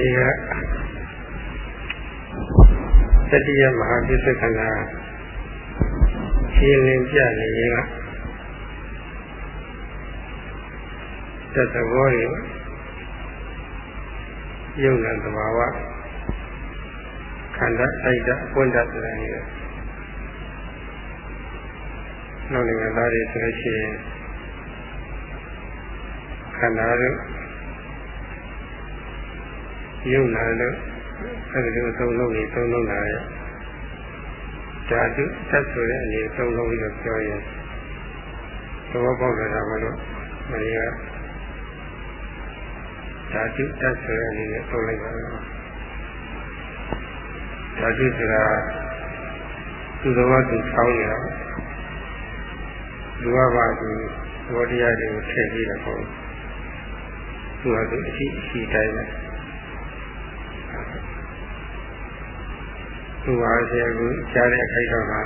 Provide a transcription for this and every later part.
နေ့ကတတိယမဟာပြစ္ဆကနာရှင်းလင်းပြနေရင်ကတသဘောတွေယုံနာသဘာဝခန္ဓာအိုက်တာအပွင့်တာဆိုတာနေတယ်နောက်နိုင်ငံသားတွေဆိုလို့ရှိရင်ခန္ဓာတို့ ယုံနာတို့အဲဒီလိုသုံးလုံးကြီးသုံးလုံးလာရဲ့ဓာတုသတ်ဆိုတဲ့အနေသုံးလုံးပြီးတော့ပြောရင်သဘောပေါက်ကြတာမလို့မင်းကဓာတုသတ်ဆိုတဲ့အနေနဲ့သုံးလိုက်ပါတော့ဓာတုဆိုတာသူတော်ဘာသူဆောင်းနေတာလူကပါသူဘောတရားတွေကိုထည့်ပြီးတော့ပေါ့သူကသူအရှိအရှိတိုင်းပဲ သူပါစေကူကြားတဲ့အခိုက်တော့ဟာ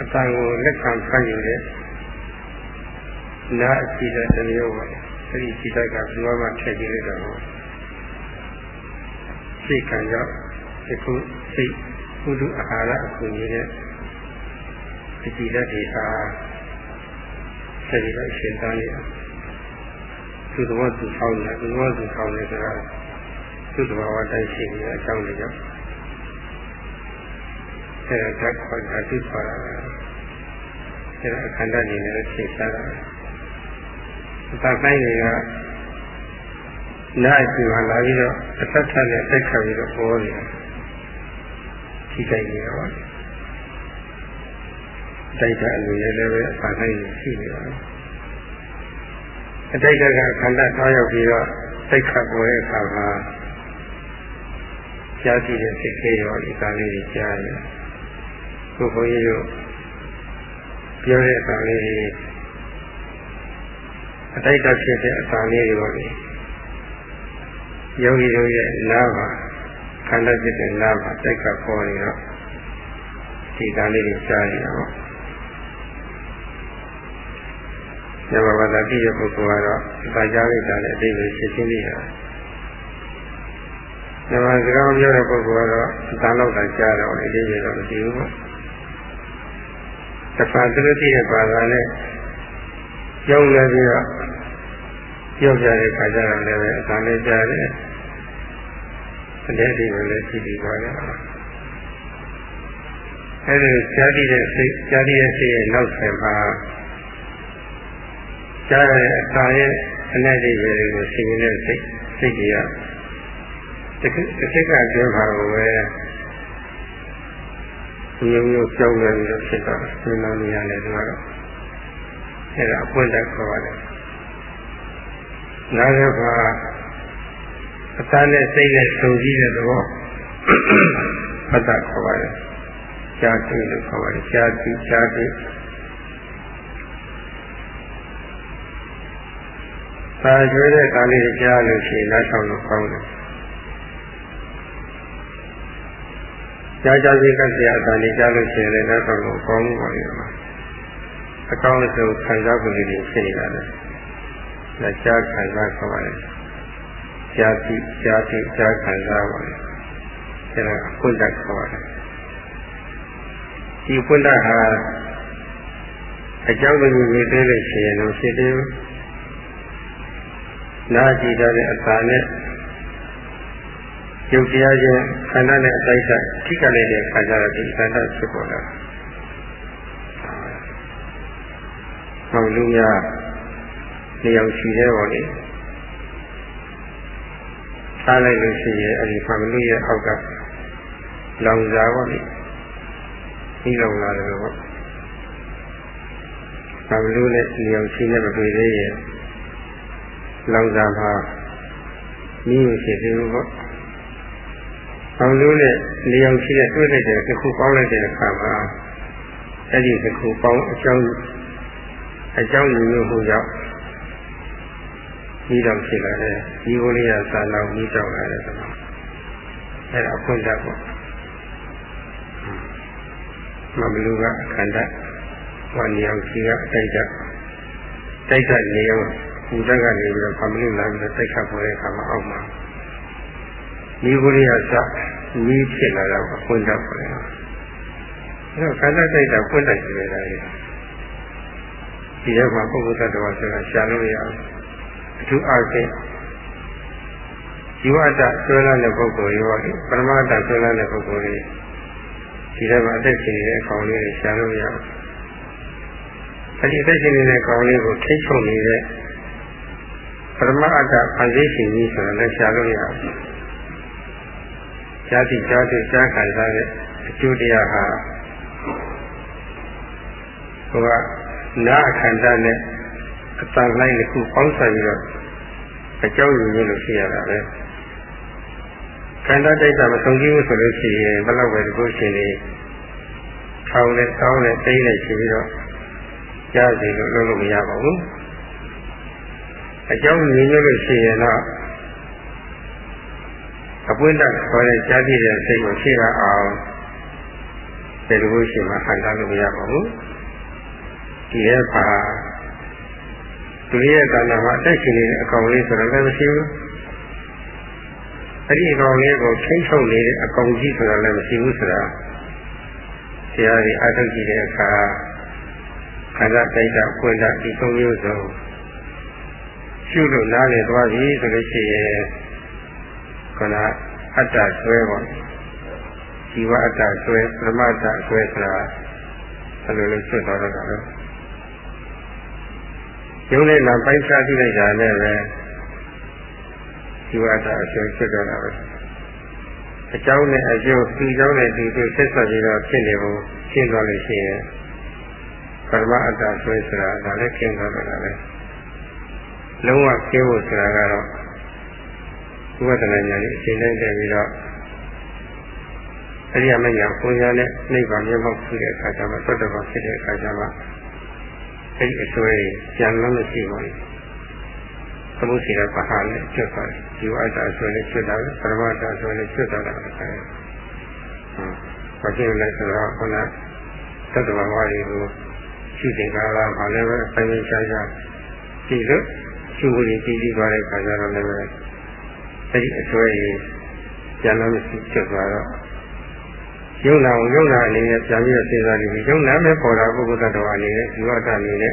အတန်ကိုလက်ခံဖတ်ယူတဲ့နာအရှိတဲ့တမျိုးပါအဲဒီရှိတဲ့ကဘုရားမထည့်ကြည့်လိုက်တော့စိတ်ခံကြောင့်ဒီခုစိတ်ကုသအာဟာရအကူကြီးတဲ့အကြည့်တဲ့ဒေဟာဆက်ပြီးတော့ရှင်းသားနေတာသူတော်သူဆောင်းတယ်သူတော်သူဆောင်းတယ်ဆိုတာ သူ့တဘာဝတိုင်းရှိနေတဲ့အကြောင်းတွေကြောင့်အဲဒါကခေါ်တာသူခေါ်တာပဲအဲဒါအခန္ဓာနေနဲ့ရှင်းရှားတာအသာတိုင်းတွေကနာအစီမလာပြီးတော့အသက်ထနဲ့တက်ခတ်ပြီးတော့ပေါ်နေတာထိခိုက်နေတာပါတိုက်တာအနေနဲ့လည်းပဲအသာတိုင်းရှိနေတာအတိုက်တာကခန္ဓာထားရောက်ပြီးတော့စိတ်ခတ်ပေါ်တဲ့အခါမှာ ကြားကြည့်တဲ့စိတ်ကလေးရောဒီကလေးကြီးကြားရတယ်။ကိုယ်ဘုန်းကြီးတို့ပြောတဲ့အကလေးကြီးအတိုက်တဖြစ်တဲ့အကလေးတွေပေါ့လေ။ယောဂီတို့ရဲ့နားပါခန္ဓာဖြစ်တဲ့နားပါတိုက်ကပေါ်နေတော့ဒီကလေးကြီးကြားရတော့ညမဘာသာတိရဲ့ပုဂ္ဂိုလ်ကတော့ဒါကြားလိုက်တာလည်းအတိတ်ကိုရှင်းရှင်းလေးရတယ် ဓမ္မစကားပြောတဲ့ပုဂ္ဂိုလ်ကတော့အတန်လောက်သာကြားတော့အလေးကြီးတော့မရှိဘူးပေါ့။တခါသူတို့သိတဲ့ဘာသာနဲ့ကြောင်းလဲပြီးတော့ပြောပြတဲ့ခါကျတော့လည်းအတန်လေးကြားတယ်။အတဲ့ဒီလိုလည်းသိပြီးသွားတယ်။အဲဒီကြားသိတဲ့စိတ်ကြားသိတဲ့စိတ်ရဲ့နောက်ဆက်မှာကြားရတဲ့အတန်ရဲ့အနက်တွေတွေကိုသိနေတဲ့စိတ်စိတ်ကြီးက တစ်ခက်ကပြောပါလို့ပဲဒီလိုမျိုးကြောက်နေပြီးတော့ဖြစ်တော့သင်တော်နေရတယ်ဒီကတော့အဲ့ဒါအပွင့်တက်ခေါ်ပါတယ်နားရပါအတန်းနဲ့စိတ်နဲ့ဆုံစည်းတဲ့သဘောဖတ်တာခေါ်ပါတယ်ရှားသိလို့ခေါ်ပါတယ်ရှားသိရှားသိသာကျွေးတဲ့ကားလေးကြားလို့ရှိရင်နောက်ဆောင်လို့ကောင်းတယ် ကြားကြားစိတ်ကဆရာအတန်လေးကြားလို့ရှိရင်လည်းနောက်တော့ကောင်းမှုပါလိမ့်မယ်။အကောင်းဆုံးခံစားမှုတွေဖြစ်နေတာလေ။လက်ကြားခံစားခေါ်ပါလေ။ကြားသိကြားသိကြားခံစားပါလေ။ဒါကအခွင့်တတ်ခေါ်ပါလေ။ဒီခွင့်တတ်ဟာအကြောင်းကိုမြင်သေးလို့ရှိရင်တော့ဖြစ်တယ်။နာကြည့်တဲ့အတန်နဲ့ ယုတ်တရားချင်းခန္ဓာနဲ့အတိုင်းဆိုင်ထိကလည်းတဲ့ခန္ဓာဒီခန္ဓာဖြစ်ပေါ်လာ။ဟောလူများနေအောင်ရှိသေးပါလေ။ထားလိုက်လို့ရှိရင်အဲဒီဖာမလူရဲ့အောက်ကလောင်စာပါလေ။ပြီးလောင်လာတယ်ပေါ့။ဖာမလူနဲ့နေအောင်ရှိနေမတွေ့သေးရင်လောင်စာမှာနည်းရှိသေးဘူးပေါ့။ အောင်လို့နဲ့နေအောင်ရှိတဲ့တွေ့လိုက်တဲ့တစ်ခုပေါင်းလိုက်တဲ့အခါမှာအဲ့ဒီတစ်ခုပေါင်းအကြောင်းအကြောင်းမျိုးမှုကြောင့်ဒီတော့ဖြစ်လာတယ်ဒီကိုလေးကသာလောက်ပြီးတော့လာတယ်ဆိုတော့အဲ့ဒါအခွင့်တတ်ပေါ့မမလူကအခန္ဓာဝါနေအောင်ရှိကအတိုက်တတိုက်တနေအောင်ပူတက်ကနေပြီးတော့ဖမလို့လာပြီးတော့တိုက်ခတ်ပေါ်တဲ့အခါမှာအောက်မှာ မိဂုရိယစမိဖြစ်လာတော့အခွင့်တက်ပေါ်တယ်အဲတော့ခန္ဓာတိုက်တာပွင့်တိုက်ကြည့်ရတာလေဒီရက်မှာပုဂ္ဂိုလ်တ attva ဆိုတာရှာလို့ရအောင်အထူးအားဖြင့်ဇီဝတ္တဆွဲလန်းတဲ့ပုဂ္ဂိုလ်ရောပရမတ္တဆွဲလန်းတဲ့ပုဂ္ဂိုလ်တွေဒီထဲမှာအသက်ရှင်နေတဲ့အကောင်လေးတွေရှာလို့ရအောင်အဲဒီအသက်ရှင်နေတဲ့ကောင်လေးကိုထိတ်ချုပ်နေတဲ့ပရမအတ္တဖန်ဆင်းရှင်ကြီးဆိုတာလည်းရှာလို့ရအောင် ဇာတိဇာတိရှားခံစားတဲ့အကျိုးတရားဟာဟိုကနာအခန္ဓာနဲ့အတန်လိုက်တစ်ခုပေါင်းဆက်ပြီးတော့အကြောင်းရင်းလို့ရှိရတာပဲခန္ဓာတိုက်တာမဆုံးကြည့်ဘူးဆိုလို့ရှိရင်ဘယ်တော့ပဲဒီကိုရှင်နေထောင်းနဲ့တောင်းနဲ့တိမ့်နဲ့ရှိပြီးတော့ကြားစီလို့လုပ်လို့မရပါဘူးအကြောင်းရင်းလို့ရှိရင်တော့အ ပွင့်တက်ခေါ်တဲ့ကြားကြည့်တဲ့စိတ်ကိုရှိရအောင်ဒီလိုရှိမှဟန်တာလို့မရပါဘူးဒီရဲ့ပါသူရဲ့ကံနာမှာအသက်ရှင်နေတဲ့အကောင်လေးဆိုတော့လည်းမရှိဘူးအဲ့ဒီအကောင်လေးကိုထိမ့်ချုပ်နေတဲ့အကောင်ကြီးဆိုတာလည်းမရှိဘူးဆိုတာတရားကြီးအထုတ်ကြည့်တဲ့အခါခန္ဓာတိုက်တာပွင့်တာဒီသုံးမျိုးစုံရှုလို့နားလည်သွားပြီဆိုလို့ရှိရင် ခန္ဓာအတ္တဆွဲပါဇီဝအတ္တဆွဲပရမတ္တဆွဲဆိုတာအဲ့လိုလေးဆွတ်သွားတော့တာပဲရုပ်နဲ့နာပိုင်းခြားကြည့်လိုက်တာနဲ့ပဲဇီဝအတ္တအဆွဲဖြစ်တော့တာပဲအကြောင်းနဲ့အကျိုးဒီကြောင်းနဲ့ဒီကျိုးဆက်ဆက်ပြီးတော့ဖြစ်နေဖို့ရှင်းသွားလို့ရှိရင်ပရမအတ္တဆွဲဆိုတာဒါလည်းကျင်းသွားတော့တာပဲလုံးဝကျင်းဖို့ဆိုတာကတော့ ဝိပဿနာဉာဏ်ကြီးအချိန်တိုင်းတည်ပြီးတော့အရိယာမညာပုံညာနဲ့နိဗ္ဗာန်မျက်မှောက်ဖြစ်တဲ့အခါကျမှသတ္တဗောဖြစ်တဲ့အခါကျမှအဲ့ဒီအစွဲကြံလို့မရှိပါဘူး။သမုစီရပဟာနဲ့ကျွတ်သွားတယ်။ဒီဝတ္တအစွဲနဲ့ကျွတ်တာပဲပရမတ္တအစွဲနဲ့ကျွတ်သွားတာပဲ။ဟုတ်။ဘာဖြစ်လဲဆိုတော့ခုနသတ္တဗောဝါရီကိုရှိတဲ့ကာလမှာလည်းပဲအပိုင်းခြားခြားကြည့်လို့ရှိဝင်ကြည့်ကြည့်သွားတဲ့အခါကျတော့လည်းပဲ အဲ့ဒီအစွဲကြီးကြံလို့မရှိကျွတ်သွားတော့ယုံနာကိုယုံနာအနေနဲ့ပြန်ပြီးတော့စဉ်းစားကြည့်ပြီးယုံနာမဲ့ပေါ်တာပုဂ္ဂိုလ်တ attva အနေနဲ့ဇီဝတ္တအနေနဲ့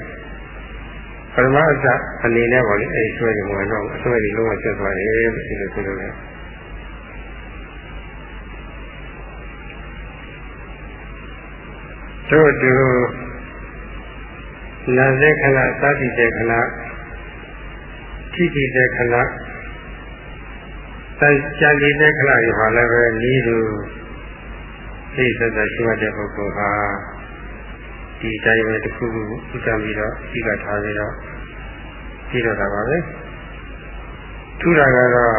ပရမတ္တအနေနဲ့ပေါ့လေအဲဒီဆွဲနေမှာတော့အဆွဲကြီးလုံးဝဆက်သွားတယ်ဒီလိုဆိုလို့လေတို့တူနာစေခဏသတိစေခဏထိတိစေခဏ တန်ချန်ဒီစေခဏတွေဟာလည်းပဲဤသူသိစသက်ရှိမှတဲ့ပုဂ္ဂိုလ်ဟာဒီတိုင်းပဲတစ်ခုခုဥစ္စာပြီးတော့ရှိကထားပြီးတော့ကြည့်တော့တာပါပဲထူတာကတော့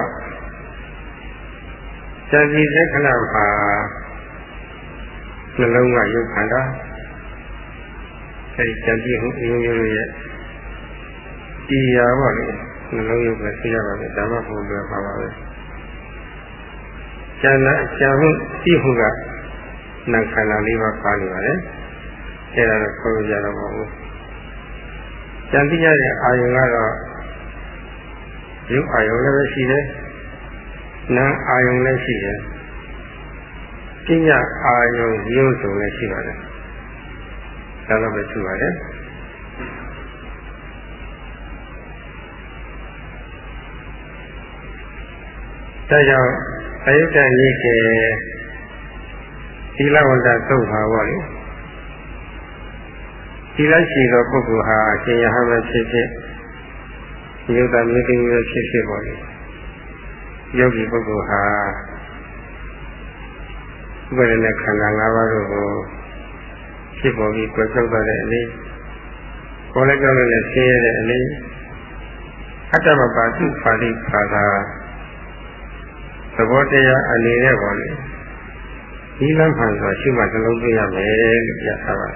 စံစီသက္ခဏမှာနှလုံးကရုပ်ခန္ဓာအဲဒီစံစီဟုအမျိုးမျိုးရဲ့တရားပေါ့လေနှလုံးရုပ်ပဲသိရပါမယ်ဓမ္မဘုံပဲပါပါပဲ ကျန်တဲ့ကျန်မှုသိမှုကနာခန္ဓာလေးပါးပါနေပါတယ်။အဲဒါတော့ခေါ်လို့ရတော့မဟုတ်ဘူး။ကြံသိရတဲ့အာယုံကတော့ရုပ်အာယုံလည်းပဲရှိတယ်။နာအာယုံလည်းရှိတယ်။ပညာအာယုံမျိုးစုံလည်းရှိပါတယ်။ဒါတော့ပဲရှိပါတယ်။ဒါကြောင့် အယုဒ္ဓနိကေသီလဝန္တသုတ်ပါပေါ့လေသီလရှိသောပုဂ္ဂိုလ်ဟာရှင်ရဟန်းပဲဖြစ်ဖြစ်ယုတ်တမျိုးသိမျိုးဖြစ်ဖြစ်ပေါ့လေယောဂီပုဂ္ဂိုလ်ဟာဥပဒေနဲ့ခန္ဓာ၅ပါးတို့ကိုဖြစ်ပေါ်ပြီးကြွယ်ကျောက်တဲ့အလေးကိုယ်လည်းကြောက်လို့ဆင်းရဲတဲ့အလေးအတ္တမပါစုပါဠိဘာသာ သဘောတရားအနေနဲ့ပေါ့လေဒီလမ်းမှန်ဆိုရှိမှနှလုံးသွင်းရမယ်လို့ပြထားပါ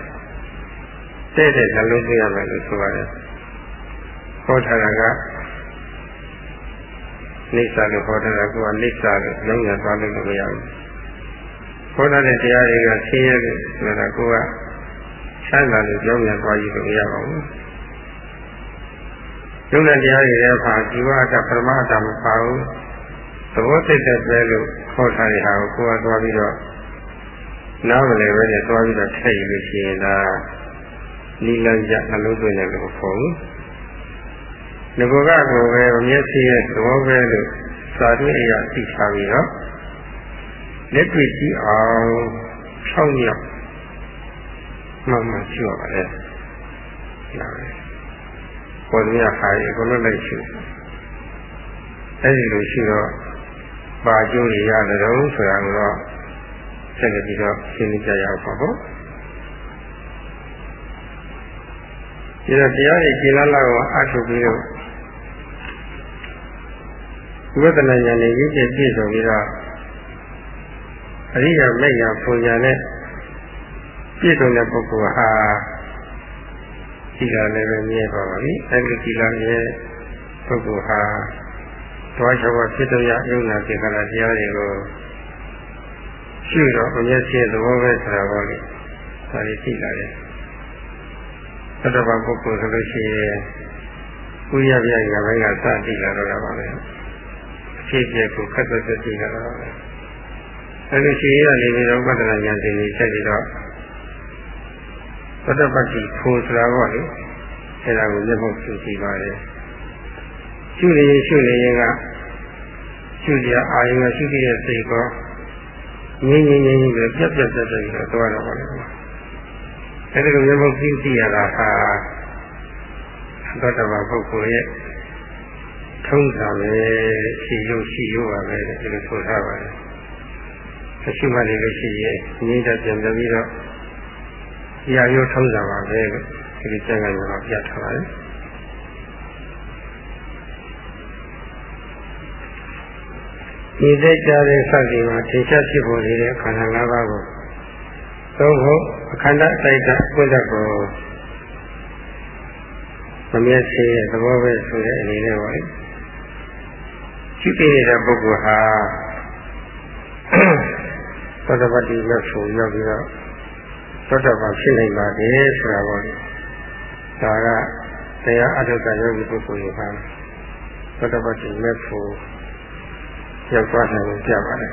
တယ်တဲ့တဲ့နှလုံးသွင်းရမယ်လို့ဆိုပါတယ်ဟောထားတာကနိစ္စလို့ဟောထားတာကနိစ္စလို့လုံးဝသွားလို့မရဘူးဟောထားတဲ့တရားတွေကဆင်းရဲလို့ဆိုတာကချမ်းသာလို့ကြောင်းပြန်သွားရည်လို့မရပါဘူးယုံနဲ့တရားတွေရဲ့အခါဇီဝအတ္တပရမအတ္တမပါဘူးသ ဘောသိတဲ့ပဲလို့ခေါ်ထားတဲ့ဟာကိုကိုယ်ကသွားပြီးတော့နားမလဲပဲနဲ့သွားပြီးတော့ထည့်ယူလို့ရှိရင်ဒါနိလန်းကြနှလုံးသွင်းတယ်လို့ခေါ်ဘူးငကောကကိုပဲမျက်စိရဲ့သဘောပဲလို့စာတွေ့အရာသိထားပြီးတော့လက်တွေ့ကြည့်အောင်ဖြောင်းရမှန်မှန်ရှိရပါလေ။ဒါပဲ။ပေါ်မြခါရီကိုလည်းလိုက်ရှိ။အဲဒီလိုရှိတော့ ပါကျိုးရရတယ်တော့ဆိုတာကတော့ဆက်လက်ပြီးတော့ရှင်းပြကြရအောင်ပါပေါ့။ဒီတော့တရားတွေကျင့်လာတော့အထုပြီးတော့ဝိပဿနာဉာဏ်နဲ့ရည်ကြည်ပြည့်စုံပြီးတော့အရိယာမေယပူညာနဲ့ပြည့်စုံတဲ့ပုဂ္ဂိုလ်ဟာဒီကလည်းပဲမြဲပါပါပြီအဲဒီဒီကလည်းပုဂ္ဂိုလ်ဟာ တွားချောဖြစ်တော့ရယုံနာပြေကလာတရားတွေကိုရှိတော့အမျက်ရှိသဘောပဲဆိုတာပေါ့လေဒါလေးသိလာတယ်သတ္တဗပုဂ္ဂိုလ်ဆိုလို့ရှိရင်ကုရပြရဘိုင်းကစသိလာတော့တာပါပဲဖြစ်ဖြစ်ကိုခက်သက်သက်သိလာတော့ပဲအဲလိုရှိရနေပြီးတော့ဥပဒနာဉာဏ်ရှင်ကြီးဆက်ပြီးတော့သတ္တပတ္တိဖိုးဆိုတာပေါ့လေအဲဒါကိုမျက်မှောက်ပြုကြည့်ပါလေရှုနေရင်ရှုနေရင်က ရှုကြအာယုံကရှုကြည့်တဲ့စိတ်ကောငြင်းငြင်းငြင်းပဲပြက်ပြက်ပြက်ပြက်ပြီးတော့သွားတော့ပါလေအဲဒီလိုမျက်မှောက်ပြုကြည့်ရတာဟာသတ္တဗပုဂ္ဂိုလ်ရဲ့ထုံးတာပဲရှိရုပ်ရှိရုပ်ပါပဲဒီလိုဆိုထားပါတယ်အရှိမှနေလို့ရှိရင်ငြိမ့်တဲ့ပြန်ပြီးတော့ရာရုပ်ထုံးတာပါပဲလို့ဒီလိုကျန်ကန်တော့ပြထားပါတယ် ဒီသိကြတဲ့စသည်မှာထင်ရှားဖြစ်ပေါ်နေတဲ့ခန္ဓာ၅ပါးကိုသုံးဖို့အခန္ဓာစိတ်ဓာတ်ပွင့်တတ်ကိုမမျက်စိရဲ့သဘောပဲဆိုတဲ့အနေနဲ့ပါလေရှိနေတဲ့ပုဂ္ဂိုလ်ဟာသောတပတ္တိလက်ဆိုရောက်ပြီးတော့သောတပန်ဖြစ်နိုင်ပါတယ်ဆိုတာပေါ့လေဒါကတရားအထုကယောဂီပုဂ္ဂိုလ်ဟာသောတပတ္တိလက်ဆို ရောက်သွားတယ်ကိုပြပါတယ်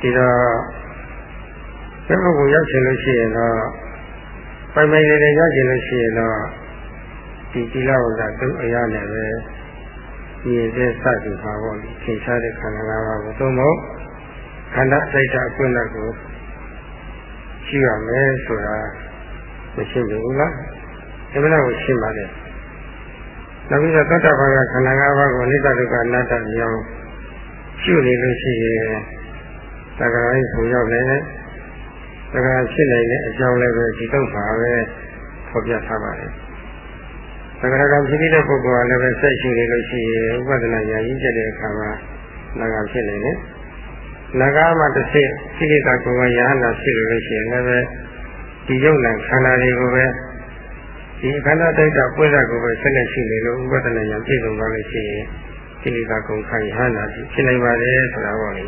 ဒီတော့ဘယ်ပုဂ္ဂိုလ်ရောက်ချင်လို့ရှိရင်တော့ပိုင်ပိုင်လေးလေးရောက်ချင်လို့ရှိရင်တော့ဒီသီလဝဇ္ဇတုအရာနဲ့ပဲဒီတဲ့စသည်ပါပေါ့လေထိရှားတဲ့ခန္ဓာ၅ပါးကိုသုံးဖို့ခန္ဓာစိတ်ဓာတ်အခွင့်အရေးကိုရှိရမယ်ဆိုတာမရှိဘူးလားဒီမနာကိုရှင်းပါလေနောက်ပြီးတော့သတ္တဘာကခန္ဓာ၅ပါးကိုအနိစ္စဒုက္ခအနတ္တမြောင်း ရှုနေလို့ရှိရင်သက္ကရာကြီးပုံရောက်နေတယ်သက္ကရာဖြစ်နေတဲ့အကြောင်းလည်းပဲဒီတော့ပါပဲဖော်ပြထားပါတယ်သက္ကရာကဖြစ်နေတဲ့ပုဂ္ဂိုလ်ကလည်းပဲဆက်ရှိနေလို့ရှိရင်ဥပဒနာညာကြီးကျတဲ့အခါမှာနာဂဖြစ်နေတယ်။နာဂမှာတစ်စိစိကိကကိုယ်ကယဟနာဖြစ်လို့ရှိရင်လည်းပဲဒီယုံနာခန္ဓာတွေကိုပဲဒီခန္ဓာတိုက်တာပွင့်တာကိုပဲဆက်လက်ရှိနေလို့ဥပဒနာညာပြည့်စုံသွားလို့ရှိရင် စိကိကကုံခံယဟနာဖြစ်နိုင်ပါတယ်ဆိုတာပေါ့လေ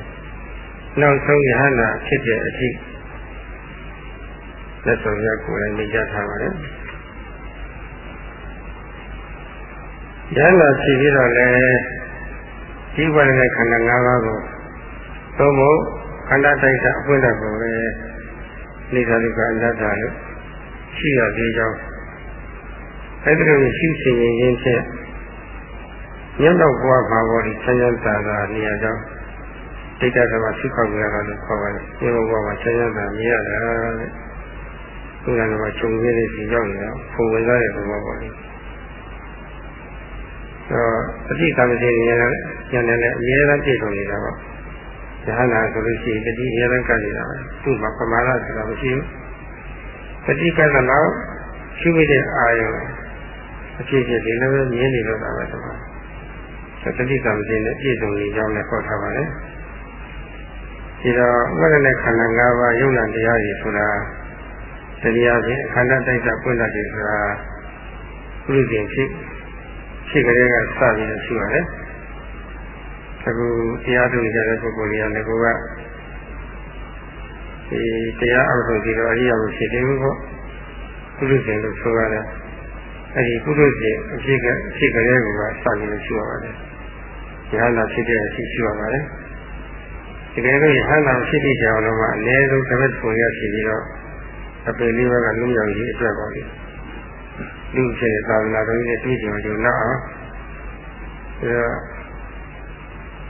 ။နောက်ဆုံးယဟနာဖြစ်တဲ့အထိလက်ဆောင်ရကိုယ်လည်းမြင်ကြထားပါတယ်။ဉာဏ်လာဖြစ်ပြီးတော့လည်းဒီဝိရဏခန္ဓာ၅ပါးကိုသုံးဖို့ခန္ဓာတိုက်တာအပွင့်တတ်ကိုပဲနေသာလိကအနတ္တလို့ရှိရသေးကြောင်းအဲဒီလိုရှိရှင်ရင်ချင်းဖြင့် ညံ့တော့ဘဝမှာဘောဒီဆန်းရမ်းသာသာနေရာကြောင်းဒိဋ္ဌကမှာရှိခောက်ကြရတာလို့ခေါ်ပါတယ်။ဒီဘဝမှာဆန်းရမ်းသာမြင်ရတာတဲ့။သူကလည်းခြုံရည်လေးစီရောက်နေတာပုံဝင်သားတဲ့ဘဝပေါ့လေ။တော့အတိကမ္မစီဉာဏ်နဲ့ဉာဏ်နဲ့အများအားပြည့်စုံနေတာပေါ့။ဉာဏ်နာဆိုလို့ရှိရင်တတိအများအားကနေတာပဲ။သူ့မှာပမာဏဆိုတာမရှိဘူး။တတိကကတော့ရှိမိတဲ့အာယုံအဖြစ်ဖြစ်ဒီလိုပဲမြင်နေလို့တာပဲဒီမှာ။ သတိကံစဉ်နဲ့ပြည့်စုံနေကြောင်းလည်းဟောထားပါတယ်။ဒီတော့ဝိရဏခန္ဓာ၅ပါးယုံနာတရားတွေဆိုတာတရားဖြင့်ခန္ဓာတိုက်တာပွင့်တာတွေဆိုတာပြုရင်ဖြစ်ဖြစ်ကြတဲ့ကစပြီးရှိပါတယ်။အခုတရားထုတ်ကြတဲ့ပုဂ္ဂိုလ်တွေကလည်းကိုကဒီတရားအောက်ဆုံးဒီလိုအရိယာကိုဖြစ်တယ်ပေါ့။ပြုရင်လို့ဆိုရတယ်အဲဒီကုသိုလ်ရှင်အဖြစ်ကအဖြစ်ကလေးကိုပါစာရင်းရှိရပါတယ် ယဟနာဖြစ်တဲ့အဖြစ်ရှိရပါတယ်။ဒီကလေးယဟနာဖြစ်တဲ့ကြောင်တော့အနည်းဆုံးတစ်ပတ်ပုံရဖြစ်ပြီးတော့အပေလေးဘက်ကလူရောက်ရေးအတွက်ပါလေ။လူဖြစ်တဲ့သာသနာတော်ကြီးနဲ့တွေ့ကြုံကြုံတော့အောင်အဲ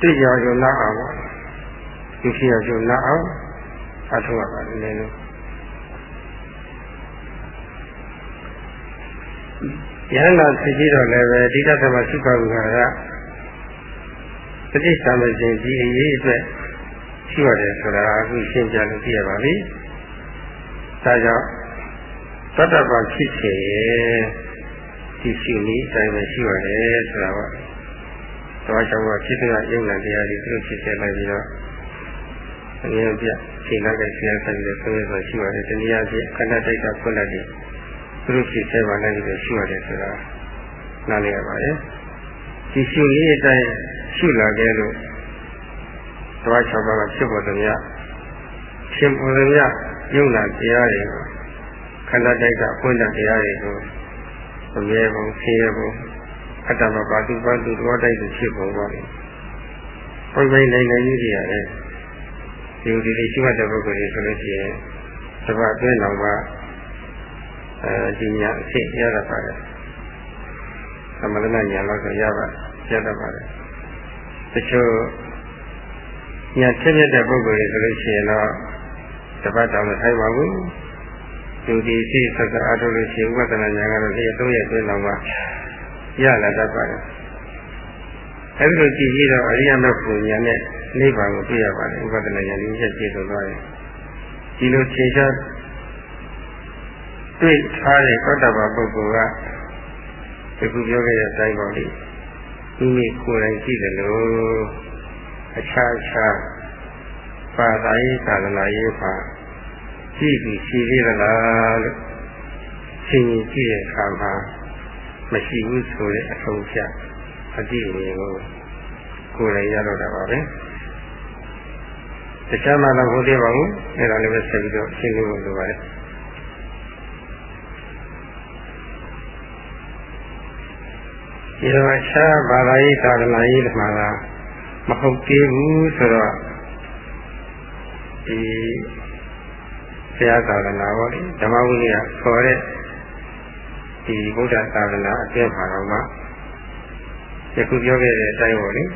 တွေ့ကြုံကြုံတော့အောင်ပေါ့။လူဖြစ်ကြုံတော့အောင်အထောက်ရပါတယ်နည်းနည်းယန္တာဖြစ်ပြီးတော့လည်းပဲဒီတသမသုခဝိဟာရ ပဋိသမေခြင်းဒီအရေးအတွက်ရှိရတယ်ဆိုတာအခုရှင်းပြလို့သိရပါပြီ။ဒါကြောင့်သတ္တပန်ဖြစ်စေဒီရှိနည်းအတိုင်းပဲရှိရတယ်ဆိုတာပါ။တော့ကြောင့်ကဖြစ်တဲ့ယုံနာတရားတွေသူတို့ဖြစ်စေလိုက်ပြီးတော့အငြင်းပြခြေလက်ကဆရာဆိုင်ပြီးတော့ဆိုရဆိုရှိပါတယ်။တနည်းအားဖြင့်ခန္ဓာတိုက်တာဖွင့်လိုက်ပြီးသူတို့ဖြစ်သေးပါနဲ့ဒီလိုရှိရတယ်ဆိုတာနားလည်ရပါတယ်ဒီရှုနည်းအတိုင်း ရှုလာခဲ့လို့တဝါ၆ပါးကဖြစ်ပေါ်သမျှဖြစ်ပေါ်သမျှယုံနာတရားတွေကိုခန္ဓာတိုက်ကဖွင့်တဲ့တရားတွေကိုအမြဲပုံဆင်းရဲပုံအတ္တမပါတုပတုသဘောတိုက်ကိုဖြစ်ပေါ်ပါလိမ့်ပုံပိနိုင်နိုင်ကြီးတွေရတယ်ဒီဒီလေးရှိမှတ်တဲ့ပုဂ္ဂိုလ်တွေဆိုလို့ရှိရင်တပတ်အတွင်းတော်ကအဲဒီညာအဖြစ်ရတတ်ပါတယ်သမလနာညာလို့ဆိုရပါရတတ်ပါတယ်တ ချို့ညာဖြစ်ဖြစ်တဲ့ပုဂ္ဂိုလ်တွေဆိုလို့ရှိရင်တော့တပတ်တောင်မထိုင်ပါဘူးသူဒီစိတ်ဆက်အားထုတ်လို့ရှိရင်ဥပဒနာညာကတော့ဒီအသုံးရဲ့အတွင်းတော်ကရလာတတ်ပါတယ်အဲဒီလိုကြည့်ပြီးတော့အရိယမဂ်ပူညာနဲ့နိဗ္ဗာန်ကိုတွေ့ရပါတယ်ဥပဒနာညာလေးချက်ပြည့်စုံသွားရင်ဒီလိုခြေချတွေ့ထားတဲ့သောတာပန်ပုဂ္ဂိုလ်ကဒီခုပြောခဲ့တဲ့အတိုင်းပေါ့လေ ဒီနေ့ကိုယ်တိုင်ကြည့်တယ်လို့အခြားအခြားပါတာရေးသာသနာရေးပါကြည့်ပြီးရှိသေးသလားလို့ရှင်းရင်ကြည့်တဲ့အခါမှာမရှိဘူးဆိုတဲ့အဆုံးဖြတ်အတိအမြင်ကိုကိုယ်တိုင်ရတော့တာပါပဲတခြားမှတော့ဟုတ်သေးပါဘူးအဲ့ဒါလည်းပဲဆက်ပြီးတော့ရှင်းလို့လိုပါတယ် ဒီတော့အခြားဘာသာရေးသာသနာရေးမှာကမဟုတ်သေးဘူးဆိုတော့ဒီဆရာသာသနာပေါ့လေဓမ္မဝိနည်းခေါ်တဲ့ဒီဗုဒ္ဓသာသနာအကျင့်မှာတော့မှယခုပြောခဲ့တဲ့အတိုင်းပေါ့လေသ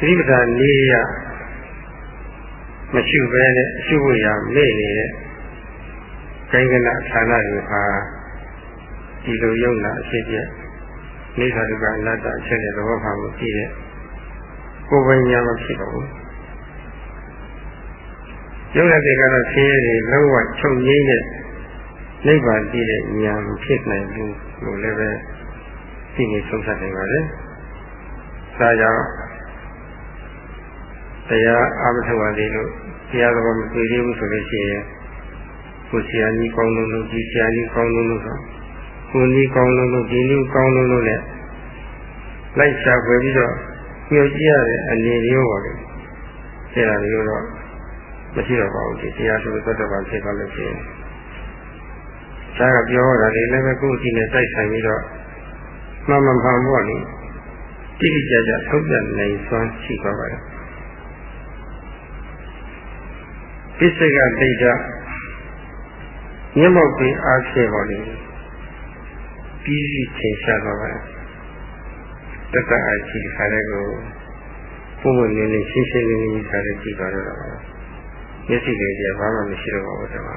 တိပဋ္ဌာန်နေရမရှိဘဲနဲ့အရှုဖို့ရမေ့နေတဲ့ကိန်းကနဌာနတွေဟာဒီလိုယုံနာအဖြစ်ပြည့် နိစ္စဒုက္ခအနတ္တအချက်နဲ့သဘောပါမှုရှိတဲ့ကိုယ်ပိုင်ဉာဏ်မဖြစ်ပါဘူးယုံတဲ့ကတော့ဆင်းရဲတွေလုံးဝချုပ်ငြိမ်းတဲ့နိဗ္ဗာန်တည်တဲ့ဉာဏ်ဖြစ်နိုင်ဘူးလို့လည်းပဲသိနေဆုံးဖြတ်နိုင်ပါလေ။ဒါကြောင့်တရားအာမထဝလေးလို့တရားတော်မတွေ့သေးဘူးဆိုလို့ရှိရင်ကိုဆရာကြီးကောင်းလို့လို့ဒီဆရာကြီးကောင်းလို့လို့ဆို ကိုနည်းကောင်းလို့လို့ဒီနည်းကောင်းလို့လို့နဲ့လိုက်ရှာဖွယ်ပြီးတော့ညှို့ကြည့်ရတဲ့အနေမျိုးပါလေဆရာမျိုးတော့မရှိတော့ပါဘူးဒီတရားဆိုသတ္တဗံဖြစ်သွားလို့ရှိရင်ဒါကပြောတာလေလည်းပဲကိုယ့်အကြည့်နဲ့တိုက်ဆိုင်ပြီးတော့မှန်မှန်မှန်ပေါ့လေတိတိကျကျထုတ်ပြနိုင်စွမ်းရှိသွားပါတယ်ပစ္စကဒိဋ္ဌမျက်မှောက်ပြီးအားဖြင့်ပေါ့လေ ပြီးပြီးချိန်ရှားသွားပါတယ်တက္ကအာရှိခါတဲ့ကိုပုံမှန်နေနေရှင်းရှင်းလင်းလင်းခါတဲ့ကြည့်သွားတော့တာပါမျက်စိလေးကျဘာမှမရှိတော့ပါဘူးတမ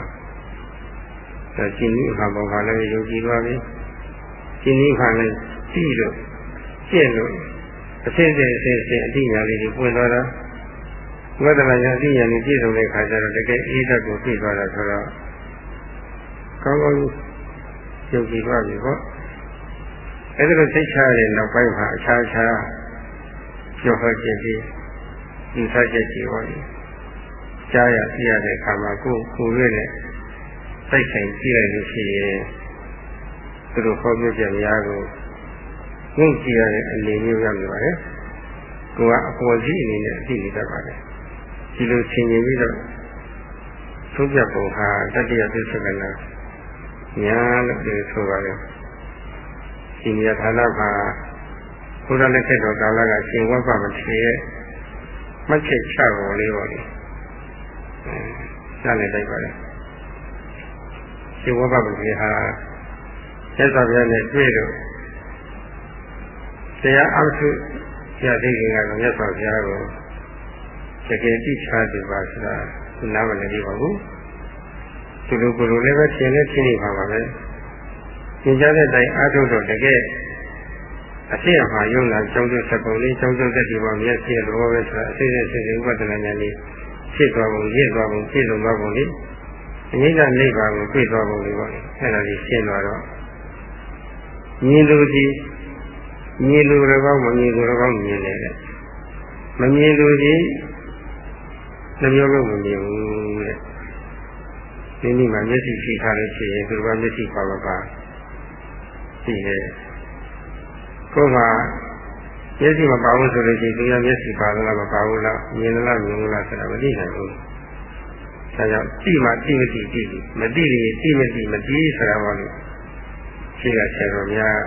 ဒါကျင်းဤအခါပေါ်ကလည်းယုံကြည်သွားပြီကျင်းဤအခါလည်းပြီးလို့ကျင့်လို့အစင်းစင်းအစင်းစင်းအတိညာလေးတွေပွင့်သွားတာဝိဒနာညာအတိညာလေးပြည့်စုံတဲ့ခါကျတော့တကယ်အေးဓာတ်ကိုပြည့်သွားတာဆိုတော့ကောင်းကောင်းယုံကြည်သွားပြီပေါ့ အဲဒီလိုသိချရတဲ့နောက်ပိုင်းမှာအခြားအခြားပြောဟောခြင်းပြီးဒီဆက်ချက်ကြီးဟောတယ်ကြားရသိရတဲ့အခါမှာကိုယ်ကိုယ်ရဲ့စိတ်ဆိုင်ကြည့်လိုက်လို့ရှိရင်သူတို့ဟောပြပြများကိုငုံကြည့်ရတဲ့အနေမျိုးရောက်နေပါတယ်ကိုကအပေါ်ကြီးအနေနဲ့အသိနေတတ်ပါတယ်ဒီလိုသင်ရင်ပြီးတော့သုံးပြပုံဟာတတိယသစ္စာကနာညာလို့ဒီဆိုပါလေ ဒီနေရာဌာနမှာဘုရားလက်ထက်တော်ကာလကရှင်ဝဘမထေရဲ့မှတ်ချက်ချပေါ်လေးပေါ့လေအဲနားလည်လိုက်ပါလေရှင်ဝဘမထေဟာသက်သာပြနဲ့တွေ့လို့တရားအထုရသိခင်ကတော့မြတ်စွာဘုရားကိုတကယ်သိချသူပါဆိုတာနားမလည်ပါဘူးသူတို့ကိုယ်လိုလည်းပဲသင်လည်းသင်နေပါပါပဲ သင်ကြားတဲ့အတိုင်းအားထုတ်တော့တကယ်အဖြစ်အမှားယုံလာကျောင်းကျဆက်ပုံလေးကျောင်းကျသက်ဒီပေါ်မျက်စိလိုပဲဆိုတာအစိစိစိစိဥပဒနာညာလေးဖြစ်သွားပုံရင့်သွားပုံပြည့်စုံသွားပုံလေးအငိမ့်ကနိဗ္ဗာန်ကိုပြည့်သွားပုံလေးပေါ့လေအဲ့ဒါကြီးရှင်းသွားတော့မြင်လို့ဒီမြင်လို့တော့မမြင်လို့တော့မြင်တယ်တဲ့မမြင်လို့ဒီနှမျိုးလုံးမမြင်ဘူးတဲ့မိမိမှာမျက်စိရှိထားလို့ရှိရင်သူတို့ကမျက်စိပါပါပါ ရှိတယ်ကိုယ်မှာမျက်စိမပါဘူးဆိုလို့ရှိရင်သူကမျက်စိပါလားမပါဘူးလားမြင်လားမြင်ဘူးလားဆိုတာမသိနိုင်ဘူးဒါကြောင့်တိမှတိမတိတိမတိရင်တိမတိမတိဆိုတာပါလို့ရှိကဆရာတော်များ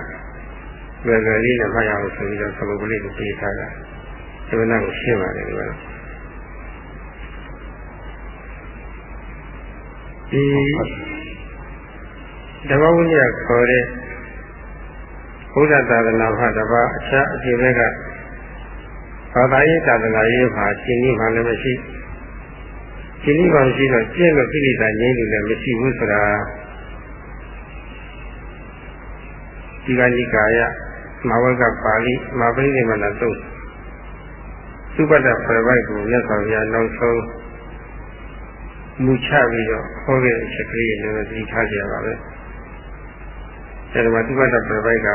လွယ်လွယ်လေးနဲ့မှတ်ရအောင်ဆိုပြီးတော့သဘောကလေးကိုပြေးထားတာဒီမနာကိုရှင်းပါတယ်ဒီမှာဒီဓမ္မဝိညာဉ်ခေါ်တဲ့ ဘုရားသာသနာ့ဘာတပါအခြားအပြင်ဘက်ကဘာသာရေးသာသနာရေးမှာရှင်းနေမှလည်းမရှိရှင်းနေမှမရှိတော့ကျင့်လို့ကိလေသာငြိမ်းလို့လည်းမရှိဘူးဆိုတာဒီကဏိကာယမဝကပါဠိမဘိဓိမနသုသုပတ္တပရပိုက်ကိုမြတ်စွာဘုရားနောက်ဆုံးမူချပြီးတော့ဟောခဲ့တဲ့အချက်ကလေးတွေလည်းသိထားကြပါပဲ အဲဒီမှာသုပတ္တပရပိုက်က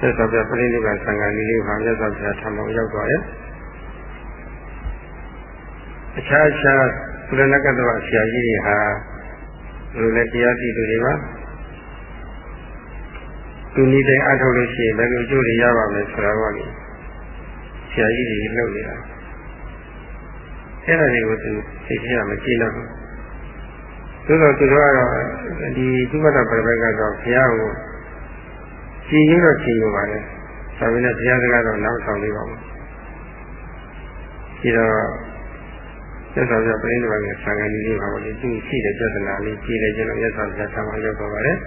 မြတ်စွာဘုရားပြိဋိဘံသံဃာလေးလေးမှာမြတ်စွာဘုရားထံမှာရောက်သွားရဲ့အခြားအခြားကုလနကတ္တဝဆရာကြီးတွေဟာလူလည်းတရားသိသူတွေပါသူနည်းတိုင်းအထောက်လို့ရှိရင်ဘယ်လိုအကျိုးတွေရပါမလဲဆိုတာကလေဆရာကြီးတွေလုပ်နေတာအဲ့ဒါတွေကိုသူသိချင်ရမကြည့်တော့ဘူး သို့တော့သူတို့ကတော့ဒီသုဘတပရိပိုက်ကတော့ဘုရားကိုကြည်ရင်တော့ကြည်ရပါလေဒါပေမဲ့ဘုရားစကားတော့နောက်ဆောင်လေးပါဘူးဒီတော့သက်ဆောင်ပြပြိဋိဘံရဲ့ဆံဃာကြီးလေးပါလို့သူရှိတဲ့ပြဿနာလေးကြည်တယ်ကျတော့ရက်ဆောင်ပြဆံဃာရောက်တော့ပါတယ်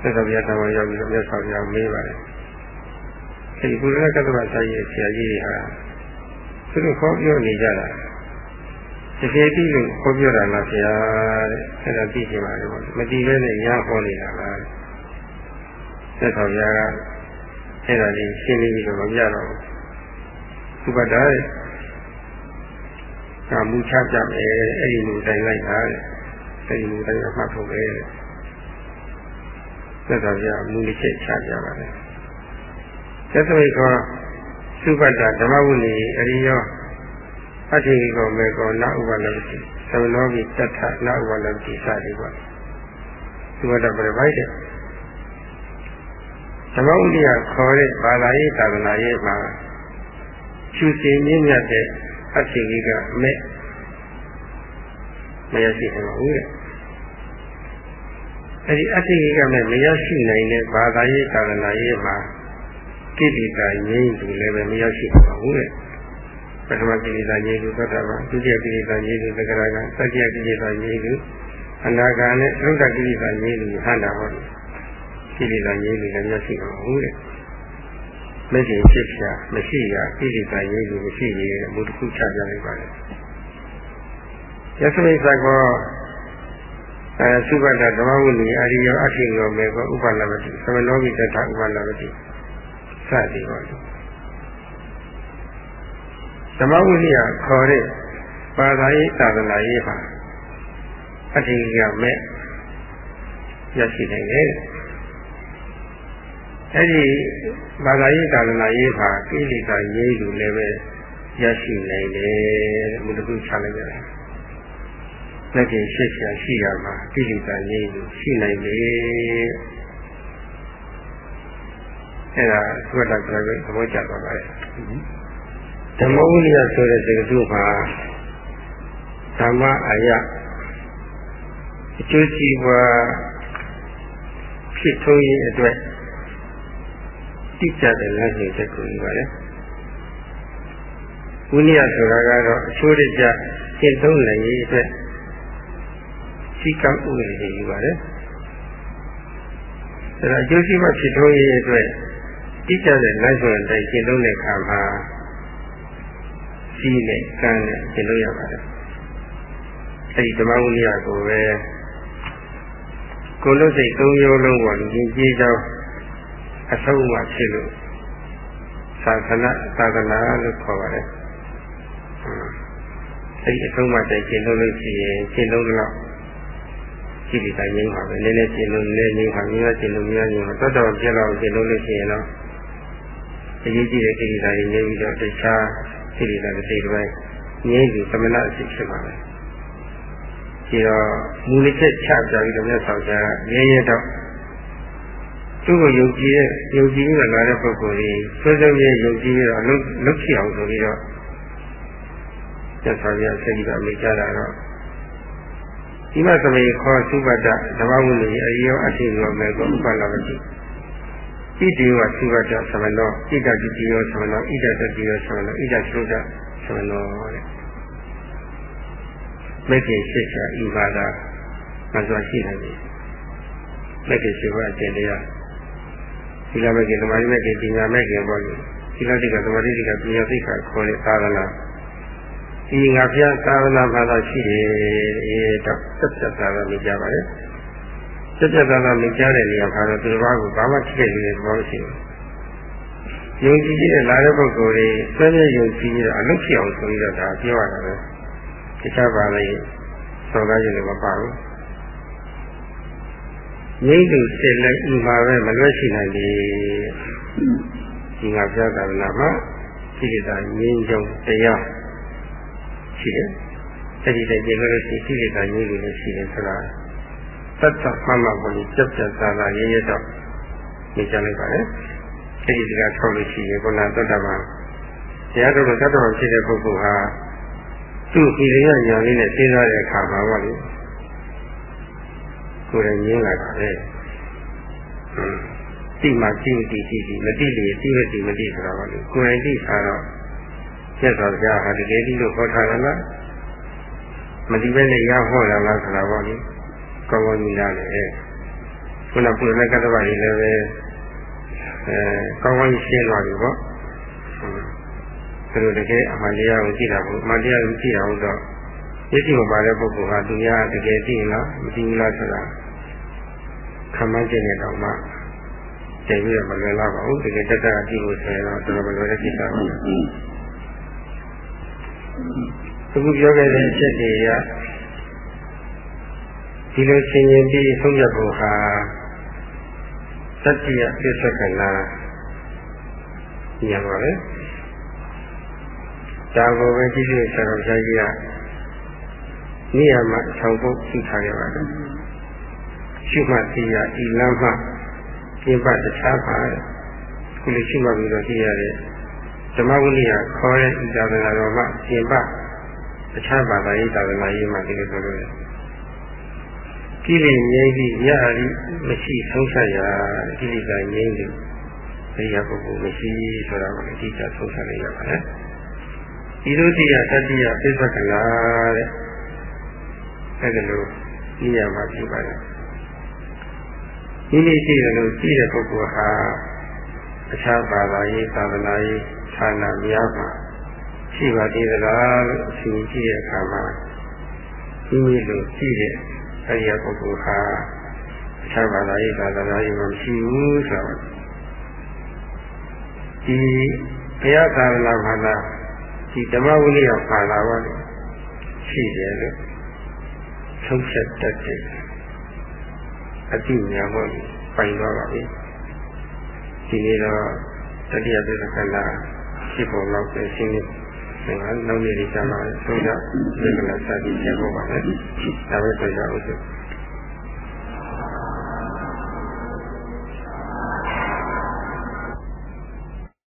သက်ဆောင်ပြဆံဃာရောက်ပြီးတော့ရက်ဆောင်ပြမေးပါတယ်အဲဒီကုလကတ္တဝဆရာကြီးဆရာကြီးတွေဟာသူတို့ခေါ်ပြောနေကြတာ တကယ်တိလို့ခေါ်ပြောတာလားဆရာတဲ့အဲ့ဒါသိချင်ပါလေမတည်ပဲနဲ့ညာဟောနေတာလားသက်ဆောင်ပြကအဲ့ဒါလေးရှင်းပြီးတော့မပြတော့ဘူးသုဘတာတဲ့ကမူချပြမယ်အဲ့ဒီလိုတိုင်လိုက်တာတဲ့အဲ့ဒီလိုတိုင်ရမှတ်ဖို့ပဲတဲ့သက်တော်ပြမူလေးချက်ချပြပါတယ်သက်တော်ကသုဘတာဓမ္မဝိနည်းအရိယော အဋ္ဌိကောမေကောနာဥပလတိသမနောပိတထနာဥပလတိစသည်ပေါ့သုဘတာပြပိုက်တဲ့ဓမ္မဝိနည်းခေါ်တဲ့ဘာသာရေးသာသနာရေးမှာကျူစီမြင့်မြတ်တဲ့အဋ္ဌိကမဲ့မရရှိနိုင်ပါဘူးတဲ့အဲဒီအဋ္ဌိကမဲ့မရရှိနိုင်တဲ့ဘာသာရေးသာသနာရေးမှာကိလေသာငြိမ်းသူလည်းပဲမရရှိနိုင်ပါဘူးတဲ့ပ ထမကိလေသာငြိမ်းသူသတ္တဗံဒုတိယကိလေသာငြိမ်းသူသက္ကရာကသတိယကိလေသာငြိမ်းသူအနာဂါနဲ့သုဒ္ဓကိလေသာငြိမ်းသူဟန္တာဟောတယ်ကိလေသာငြိမ်းသူလည်းမရရှိနိုင်ပါဘူးတဲ့မဲ့ခြင်းဖြစ်ဖြာမရှိရကိလေသာငြိမ်းသူမရှိရတဲ့ဘုဒ္ဓခုချပြလိုက်ပါတယ်ယသမိသကောအဲသုဘတဓမ္မဝိနည်းအရိယောအထိယောမေကောဥပလဝတိသမနောမိတထဥပလဝတိစသည်ပါလို့ ဓမ္မဝိနည်းခေါ်တဲ့ဘာသာရေးသာသနာရေးပါအထိကမဲ့ရရှိနိုင်တယ်အဲ့ဒီဘာသာရေးသာသနာရေးပါကိလေသာရေးလူလည်းပဲရရှိနိုင်တယ်ဘုဒ္ဓခုချလိုက်ကြတယ်လက်ကျင်ရှိရှာရှိရမှာကိလေသာငြိမ်းလို့ရှိနိုင်လေအဲ့ဒါသုတ္တကလည်းသဘောကျပါပါတယ် ဓမ္မဝိနည်းဆိုတဲ့စကားစုမှာဓမ္မအာယအကျိုးစီးပွားဖြဖြစ်ထုံးရေးအတွက်တိကျတဲ့လမ်းစဉ်ချက်ကိုယူပါလေဝိနည်းဆိုတာကတော့အချိုးတကျရှင်းသုံးနိုင်ရေးအတွက်စီကံဥပဒေတွေယူပါလေအဲဒါအကျိုးရှိမှဖြစ်ထုံးရေးအတွက်တိကျတဲ့လမ်းစဉ်အတိုင်းရှင်းသုံးတဲ့အခါမှာ စီးနဲ့ကံနဲ့ရှင်းလို့ရပါတယ်အဲဒီဓမ္မဝိနည်းကိုပဲကိုလို့စိတ်သုံးမျိုးလုံးပေါ်ယဉ်ကျေးကြောင်းအဆုံးမှဖြစ်လို့သာသနာသာသနာလို့ခေါ်ပါတယ်အဲဒီအဆုံးမှတိုင်ရှင်းလို့လို့ရှိရင်ရှင်းလို့တော့ရှိပြီးတိုင်းငိမ့်ပါပဲနည်းနည်းရှင်းလို့နည်းနည်းငိမ့်ပါများရှင်းလို့များငိမ့်ပါတော်တော်ပြည့်တော့ရှင်းလို့လို့ရှိရင်တော့အရေးကြီးတဲ့ကိစ္စတွေငြိမ့်ပြီးတော့တခြား ကိလေသာတွေတစ်ပိုင်းငြိမ့်ပြီးသမဏအဖြစ်ဖြစ်ပါမယ်ဒီတော့မူလချက်ချပြပြီးတော့မြတ်စွာဘုရားရဲရဲတော့သူ့ကိုယုံကြည်တဲ့ယုံကြည်ပြီးတော့လာတဲ့ပုဂ္ဂိုလ်ကြီးဆွေးဆွေးရဲယုံကြည်ပြီးတော့လုလုဖြစ်အောင်ဆိုပြီးတော့မြတ်စွာဘုရားဆက်ပြီးတော့မိကြတာတော့ဒီမှာသမေခေါ်သုဘတ္တဓမ္မဝိနည်းအရိယောအရှိရောမေကိုဥပလာမရှိ ဣတိဝသုဘတ္တသမနောဣဒတိတိယောသမနောဣဒတတိယောသမနောဣဒသုဒ္ဓသမနောတဲ့မဂ္ဂင်ရှိချာဤပါဒမစွာရှိနေပြီမဂ္ဂင်ရှိပါအကျင့်တရားသီလမဂ္ဂင်သမာဓိမဂ္ဂင်ပညာမဂ္ဂင်ပေါ့လေသီလတိကသမာဓိတိကပညာသိက္ခာခေါ်တဲ့သာသနာဒီငါဖျားသာသနာဘာသာရှိတယ်တော့သက်သက်သာသာမြင်ကြပါရဲ့ သက်သက်သာသာမြင်ကြတဲ့နေရာမှာတော့သူတစ်ပါးကိုဘာမှထိခိုက်နေတဲ့သဘောမရှိဘူးယုံကြည်တဲ့လာတဲ့ပုဂ္ဂိုလ်တွေဆွေးနွေးယုံကြည်ရအလုပ်ဖြစ်အောင်ဆိုပြီးတော့ဒါပြောရတာပဲတခြားပါလေစော်ကားရင်လည်းမပါဘူးငိမ့်သူစစ်လိုက်ဥမှာပဲမလွဲရှိနိုင်လေဒီငါပြသာနာမှာကိလေသာငြိမ်းချမ်းတရားရှိတယ်အဲ့ဒီတည်းကျေလို့ရှိကိလေသာငြိမ်းလို့ရှိတယ်ဆိုတာ သတ္တမှမပေါ်ကြီးပြတ်ပြတ်သားသားရရတော့နေကြလိုက်ပါလေအဲ့ဒီစကားထောက်လို့ရှိရင်ခုနသတ္တဗံတရားတော်သတ္တဗံဖြစ်တဲ့ပုဂ္ဂိုလ်ဟာသူ့ဣရိယာညာလေးနဲ့သိသားတဲ့အခါမှာပေါ့လေကိုယ်လည်းငင်းလာတာပဲတိမှတိမတိတိတိမတိလေတိမတိမတိဆိုတာပေါ့လေကိုယ်လည်းသိတာတော့ကျက်တော်ဘုရားဟာတကယ်ဒီလိုဟောထားတယ်လားမတိပဲနဲ့ရဟောလာလားဆိုတာပေါ့လေ ကောင်းကောင်းကြီးလားလေခုနပုရမကတ္တဝါကြီးလည်းပဲအဲကောင်းကောင်းရှင်းသွားပြီပေါ့သူတို့တကယ်အမှန်တရားကိုကြည့်တာဘူးအမှန်တရားကိုကြည့်အောင်တော့ယတိမပါတဲ့ပုဂ္ဂိုလ်ဟာသူများတကယ်သိလားမသိဘူးလားဆိုတာခံမှန်းခြင်းနဲ့တော့မှတည်ပြီးတော့မလွယ်လာပါဘူးတကယ်တက်တာကြည့်လို့ဆိုရင်တော့တော်တော်မလွယ်တဲ့ကိစ္စပါအခုပြောခဲ့တဲ့အချက်တွေက ဒီလိုဆင်ញင်ပြီးဆုံးဖြတ်ဖို့ဟာတတိယပြစ္ဆကနာညံပါလေဒါကိုပဲကြည့်ကြဆရာတော်ကြီးကနေရာမှာဆောင်ဖို့ရှိထားခဲ့ပါတယ်ရှုမှတ်သိရဒီလမ်းမှပြင်ပတခြားပါခုလိုရှုမှတ်ပြီးတော့သိရတဲ့ဓမ္မဝိနည်းခေါ်တဲ့ဤသာသနာတော်မှာပြင်ပတခြားဘာသာရေးသာသနာရေးမှာဒီလိုဆိုလို့ရတယ် ကိလေငြိမ်းပြီးရရီမရှိဆုံးဖြတ်ရကိလေသာငြိမ်းပြီးအရိယပုဂ္ဂိုလ်မရှိဆိုတာကိုအတိအကျဆုံးဖြတ်လိုက်ရပါတယ်ဒီလိုတိယတတိယပိဿကလာတဲ့အဲ့ဒါလိုကြည့်ရမှာဖြစ်ပါတယ်ဒီနေ့ကြည့်တယ်လို့ကြည့်တဲ့ပုဂ္ဂိုလ်ဟာအခြားဘာသာရေးသာသနာရေးဌာနများမှာရှိပါသေးသလားလို့အရှင်ကြည့်တဲ့အခါမှာဒီလိုကြည့်တဲ့ အဲ့ဒီပုဂ္ဂိုလ်ဟာအခြားဘာသာရေးသာသနာရေးမှာမရှိဘူးဆိုတော့ဒီဘုရားသာသနာဘာသာဒီဓမ္မဝိနည်းဘာသာပါလို့ရှိတယ်လို့ဆုံးဖြတ်တတ်တဲ့အတိညာမောပိုင်သွားပါပြီဒီနေ့တော့တတိယသစ္စာကလာရှိပုံလောက်ပဲရှင်းနေ တယ်ငါနောက်နေ့ဒီကျမှသုံးကြဒီကလာစသည်ကျဖို့ပါပဲဒါပဲဆိုကြအောင်